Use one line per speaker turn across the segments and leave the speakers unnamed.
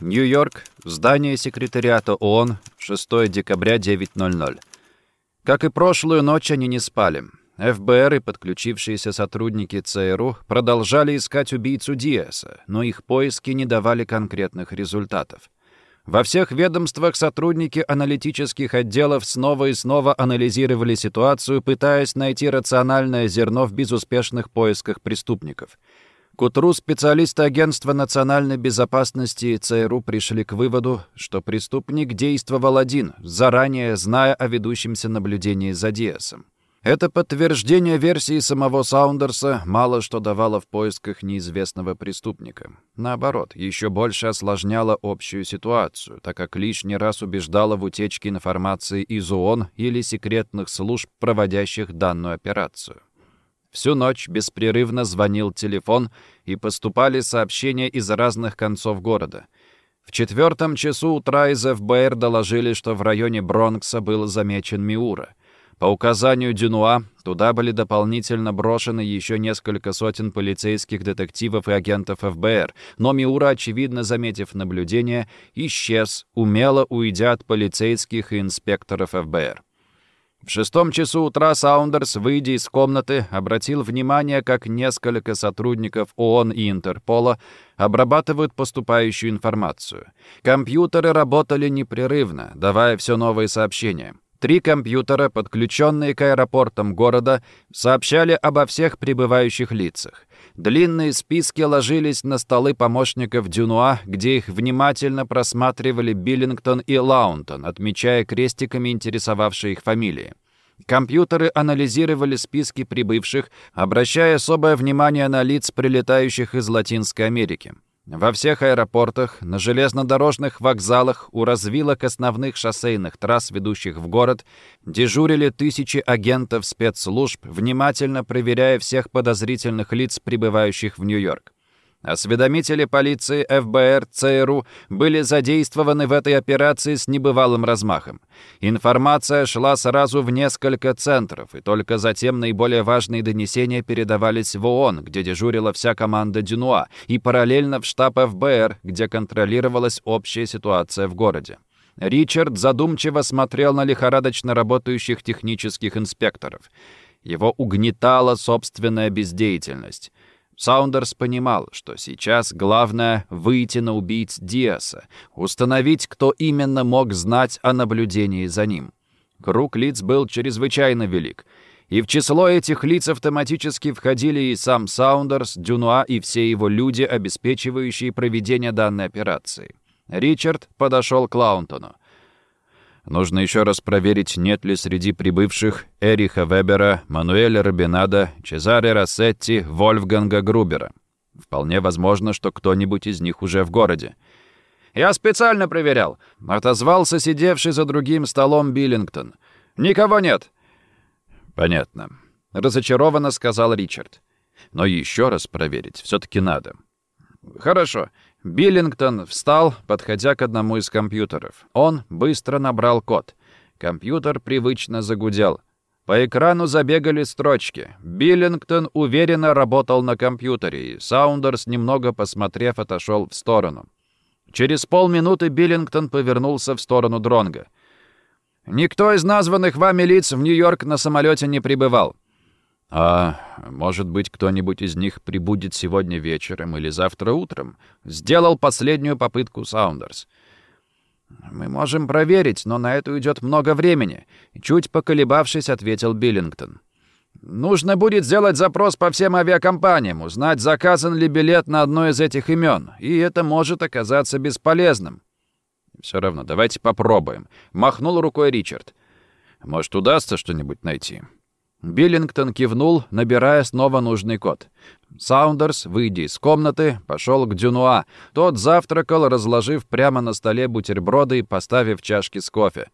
Нью-Йорк, здание секретариата ООН, 6 декабря 9.00. Как и прошлую ночь, они не спали. ФБР и подключившиеся сотрудники ЦРУ продолжали искать убийцу Диаса, но их поиски не давали конкретных результатов. Во всех ведомствах сотрудники аналитических отделов снова и снова анализировали ситуацию, пытаясь найти рациональное зерно в безуспешных поисках преступников. К утру специалисты Агентства национальной безопасности ЦРУ пришли к выводу, что преступник действовал один, заранее зная о ведущемся наблюдении за Диасом. Это подтверждение версии самого Саундерса мало что давало в поисках неизвестного преступника. Наоборот, еще больше осложняло общую ситуацию, так как лишний раз убеждало в утечке информации из ООН или секретных служб, проводящих данную операцию. Всю ночь беспрерывно звонил телефон, и поступали сообщения из разных концов города. В четвертом часу утра из ФБР доложили, что в районе Бронкса был замечен Миура — по указанию Дюнуа, туда были дополнительно брошены еще несколько сотен полицейских детективов и агентов ФБР, но Миура, очевидно заметив наблюдение, исчез, умело уйдя от полицейских и инспекторов ФБР. В шестом часу утра Саундерс, выйдя из комнаты, обратил внимание, как несколько сотрудников ООН и Интерпола обрабатывают поступающую информацию. Компьютеры работали непрерывно, давая все новые сообщения. Три компьютера, подключенные к аэропортам города, сообщали обо всех прибывающих лицах. Длинные списки ложились на столы помощников Дюнуа, где их внимательно просматривали Биллингтон и Лаунтон, отмечая крестиками интересовавшие их фамилии. Компьютеры анализировали списки прибывших, обращая особое внимание на лиц, прилетающих из Латинской Америки. Во всех аэропортах, на железнодорожных вокзалах, у развилок основных шоссейных трасс, ведущих в город, дежурили тысячи агентов спецслужб, внимательно проверяя всех подозрительных лиц, прибывающих в Нью-Йорк. Осведомители полиции, ФБР, ЦРУ были задействованы в этой операции с небывалым размахом. Информация шла сразу в несколько центров, и только затем наиболее важные донесения передавались в ООН, где дежурила вся команда Дюнуа, и параллельно в штаб ФБР, где контролировалась общая ситуация в городе. Ричард задумчиво смотрел на лихорадочно работающих технических инспекторов. Его угнетала собственная бездеятельность. Саундерс понимал, что сейчас главное — выйти на убийц Диаса, установить, кто именно мог знать о наблюдении за ним. Круг лиц был чрезвычайно велик, и в число этих лиц автоматически входили и сам Саундерс, Дюнуа и все его люди, обеспечивающие проведение данной операции. Ричард подошел к Лаунтону. Нужно еще раз проверить, нет ли среди прибывших Эриха Вебера, Мануэля Робинада, Чезаре Рассетти, Вольфганга Грубера. Вполне возможно, что кто-нибудь из них уже в городе. «Я специально проверял», — отозвался сидевший за другим столом Биллингтон. «Никого нет». «Понятно», — разочарованно сказал Ричард. «Но еще раз проверить все-таки надо». «Хорошо. Биллингтон встал, подходя к одному из компьютеров. Он быстро набрал код. Компьютер привычно загудел. По экрану забегали строчки. Биллингтон уверенно работал на компьютере, и Саундерс, немного посмотрев, отошел в сторону. Через полминуты Биллингтон повернулся в сторону Дронга. «Никто из названных вами лиц в Нью-Йорк на самолете не прибывал. «А может быть, кто-нибудь из них прибудет сегодня вечером или завтра утром?» Сделал последнюю попытку Саундерс. «Мы можем проверить, но на это уйдет много времени», — чуть поколебавшись, ответил Биллингтон. «Нужно будет сделать запрос по всем авиакомпаниям, узнать, заказан ли билет на одно из этих имен, и это может оказаться бесполезным». «Все равно, давайте попробуем», — махнул рукой Ричард. «Может, удастся что-нибудь найти?» Биллингтон кивнул, набирая снова нужный код. Саундерс, выйдя из комнаты, пошел к Дюнуа. Тот завтракал, разложив прямо на столе бутерброды и поставив чашки с кофе.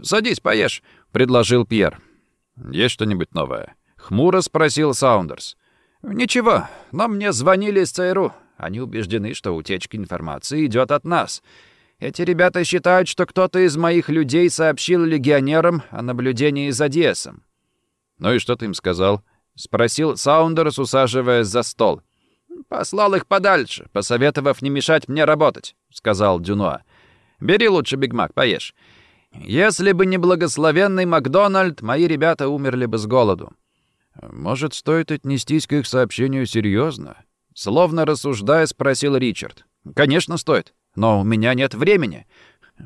«Садись, поешь», — предложил Пьер. «Есть что-нибудь новое?» — хмуро спросил Саундерс. «Ничего, но мне звонили из ЦРУ. Они убеждены, что утечка информации идет от нас. Эти ребята считают, что кто-то из моих людей сообщил легионерам о наблюдении за Диасом. «Ну и что ты им сказал?» — спросил Саундерс, усаживаясь за стол. «Послал их подальше, посоветовав не мешать мне работать», — сказал Дюнуа. «Бери лучше Бигмак, поешь. Если бы не благословенный Макдональд, мои ребята умерли бы с голоду». «Может, стоит отнестись к их сообщению серьезно?» Словно рассуждая, спросил Ричард. «Конечно, стоит. Но у меня нет времени.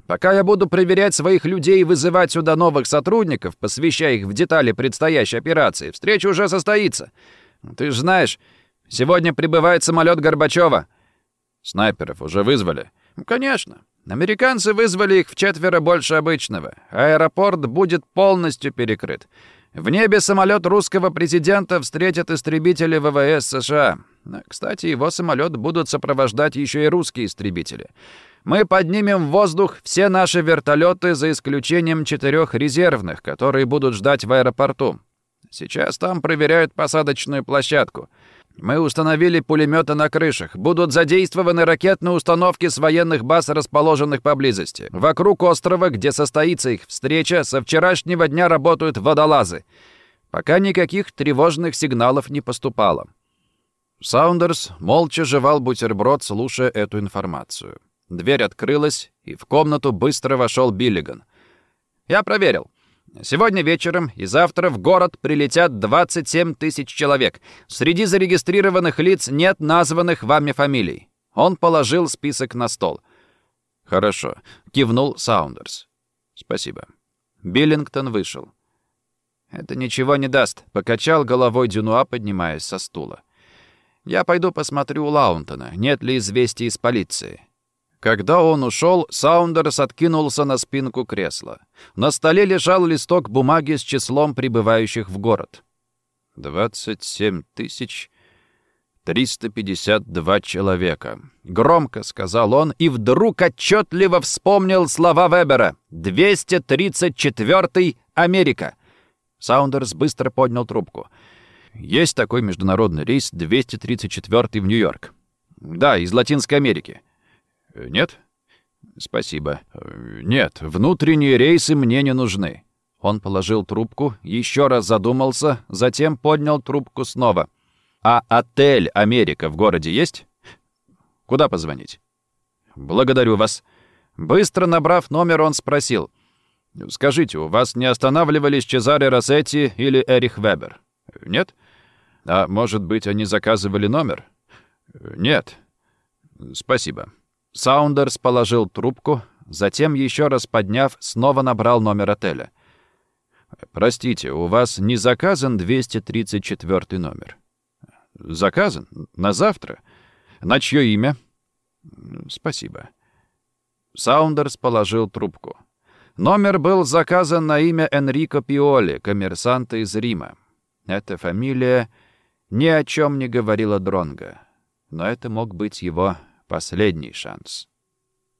Пока я буду проверять своих людей и вызывать сюда новых сотрудников, посвящая их в детали предстоящей операции, встреча уже состоится. Ты же знаешь, сегодня прибывает самолет Горбачева. Снайперов уже вызвали? Конечно. Американцы вызвали их в четверо больше обычного. Аэропорт будет полностью перекрыт. В небе самолет русского президента встретят истребители ВВС США. Кстати, его самолет будут сопровождать еще и русские истребители. Мы поднимем в воздух все наши вертолеты за исключением четырех резервных, которые будут ждать в аэропорту. Сейчас там проверяют посадочную площадку. Мы установили пулеметы на крышах. Будут задействованы ракетные установки с военных баз, расположенных поблизости. Вокруг острова, где состоится их встреча, со вчерашнего дня работают водолазы. Пока никаких тревожных сигналов не поступало. Саундерс молча жевал бутерброд, слушая эту информацию. Дверь открылась, и в комнату быстро вошел Биллиган. «Я проверил. Сегодня вечером и завтра в город прилетят 27 тысяч человек. Среди зарегистрированных лиц нет названных вами фамилий». Он положил список на стол. «Хорошо», — кивнул Саундерс. «Спасибо». Биллингтон вышел. «Это ничего не даст», — покачал головой Дюнуа, поднимаясь со стула. «Я пойду посмотрю у Лаунтона, нет ли известий из полиции. Когда он ушел, Саундерс откинулся на спинку кресла. На столе лежал листок бумаги с числом прибывающих в город. «Двадцать семь тысяч триста пятьдесят два человека», — громко сказал он и вдруг отчетливо вспомнил слова Вебера. «Двести тридцать четвертый Америка». Саундерс быстро поднял трубку. «Есть такой международный рейс 234 в Нью-Йорк». «Да, из Латинской Америки». Э, «Нет?» «Спасибо. Э, нет, внутренние рейсы мне не нужны». Он положил трубку, еще раз задумался, затем поднял трубку снова. «А отель «Америка» в городе есть? Куда позвонить?» «Благодарю вас». Быстро набрав номер, он спросил. «Скажите, у вас не останавливались Чезаре Рассетти или Эрих Вебер?» «Нет?» «А может быть, они заказывали номер?» «Нет». «Спасибо». Саундерс положил трубку, затем, еще раз подняв, снова набрал номер отеля. «Простите, у вас не заказан 234 номер?» «Заказан? На завтра? На чье имя?» «Спасибо». Саундерс положил трубку. Номер был заказан на имя Энрико Пиоли, коммерсанта из Рима. Эта фамилия ни о чем не говорила Дронга, но это мог быть его Последний шанс.